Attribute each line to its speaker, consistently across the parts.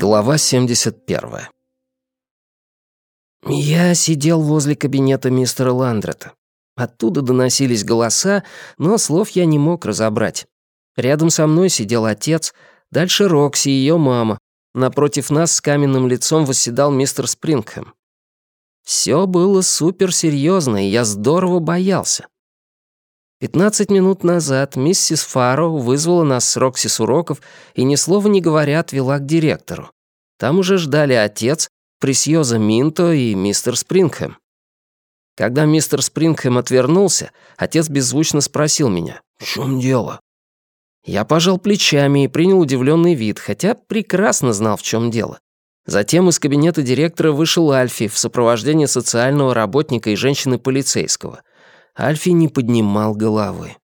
Speaker 1: Глава 71. Я сидел возле кабинета мистера Ландрета. Оттуда доносились голоса, но слов я не мог разобрать. Рядом со мной сидел отец, дальше Рокси и ее мама. Напротив нас с каменным лицом восседал мистер Спрингхэм. Все было суперсерьезно, и я здорово боялся. Пятнадцать минут назад миссис Фарроу вызвала нас с Рокси с уроков и ни слова не говоря отвела к директору. Там уже ждали отец, Пресьоза Минто и мистер Спрингхэм. Когда мистер Спрингхэм отвернулся, отец беззвучно спросил меня, «В чем дело?» Я пожал плечами и принял удивленный вид, хотя прекрасно знал, в чем дело. Затем из кабинета директора вышел Альфи в сопровождении социального работника и женщины-полицейского. Альфи не поднимал головы.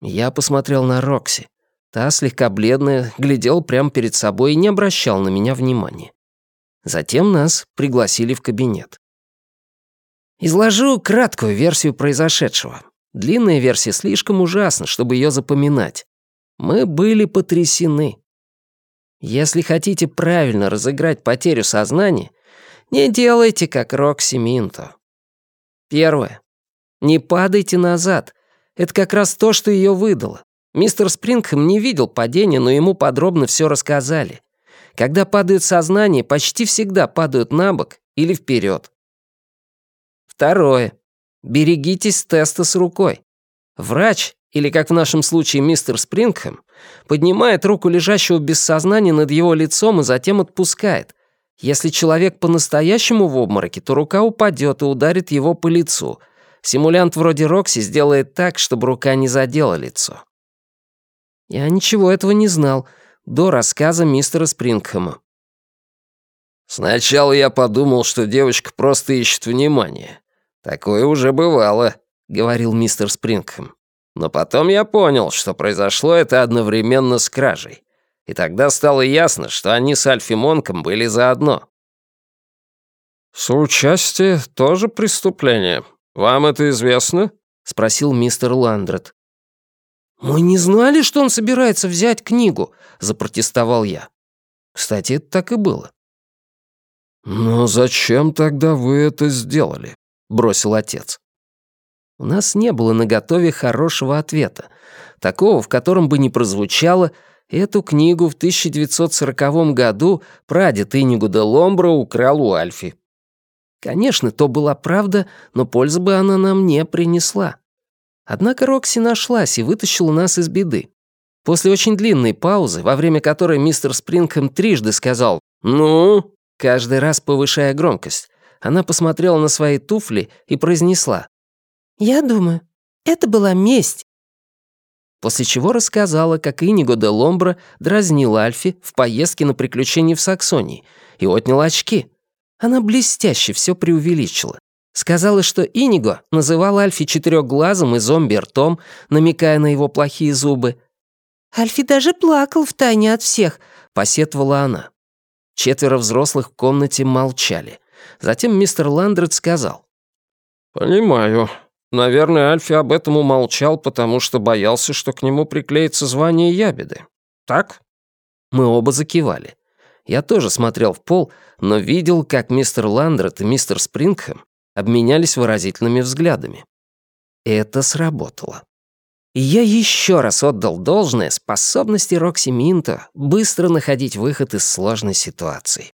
Speaker 1: Я посмотрел на Рокси. Та, слегка бледная, глядела прямо перед собой и не обращала на меня внимания. Затем нас пригласили в кабинет. Изложу краткую версию произошедшего. Длинная версия слишком ужасна, чтобы ее запоминать. Мы были потрясены. Если хотите правильно разыграть потерю сознания, не делайте как Рокси Минто. Первое. Не падайте назад. Это как раз то, что ее выдало. Мистер Спрингхэм не видел падения, но ему подробно все рассказали. Когда падают сознание, почти всегда падают на бок или вперед. Второе. Берегитесь теста с рукой. Врач, или, как в нашем случае мистер Спрингхэм, поднимает руку лежащего без сознания над его лицом и затем отпускает. Если человек по-настоящему в обмороке, то рука упадет и ударит его по лицу — Симулянт вроде Рокси сделает так, чтобы рука не задела лицо. Я ничего этого не знал до рассказа мистера Спрингхэма.
Speaker 2: «Сначала я подумал, что девочка просто ищет внимание. Такое уже бывало», — говорил мистер Спрингхэм. «Но потом я понял, что произошло это одновременно с кражей. И тогда стало ясно, что они с Альфи Монком были заодно».
Speaker 3: «Соучастие — тоже преступление», «Вам это известно?» — спросил мистер Ландрет.
Speaker 1: «Мы не знали, что он собирается взять книгу», — запротестовал я. Кстати, это так и было.
Speaker 3: «Но зачем тогда вы это сделали?» — бросил отец.
Speaker 1: У нас не было наготове хорошего ответа, такого, в котором бы не прозвучало «Эту книгу в 1940 году прадед Инигу де Ломбро украл у Альфи». Конечно, то была правда, но пользы бы она нам не принесла. Однако Рокси нашлась и вытащила нас из беды. После очень длинной паузы, во время которой мистер Спрингхэм трижды сказал «Ну?», каждый раз повышая громкость, она посмотрела на свои туфли и произнесла «Я думаю, это была месть». После чего рассказала, как Иниго де Ломбро дразнил Альфи в поездке на приключения в Саксонии и отнял очки. Она блестяще все преувеличила. Сказала, что Иниго называл Альфи четырехглазым и зомби-ртом, намекая на его плохие зубы. «Альфи даже плакал втайне от всех», — посетовала она. Четверо взрослых в комнате молчали. Затем мистер Ландред сказал.
Speaker 3: «Понимаю. Наверное, Альфи об этом умолчал, потому что боялся, что к нему приклеится звание ябеды. Так?»
Speaker 1: Мы оба закивали. Я тоже смотрел в пол, но видел, как мистер Ландрет и мистер Спрингхэм обменялись выразительными взглядами. Это сработало. И я еще раз отдал должное способности Рокси Минто быстро находить выход из сложной ситуации.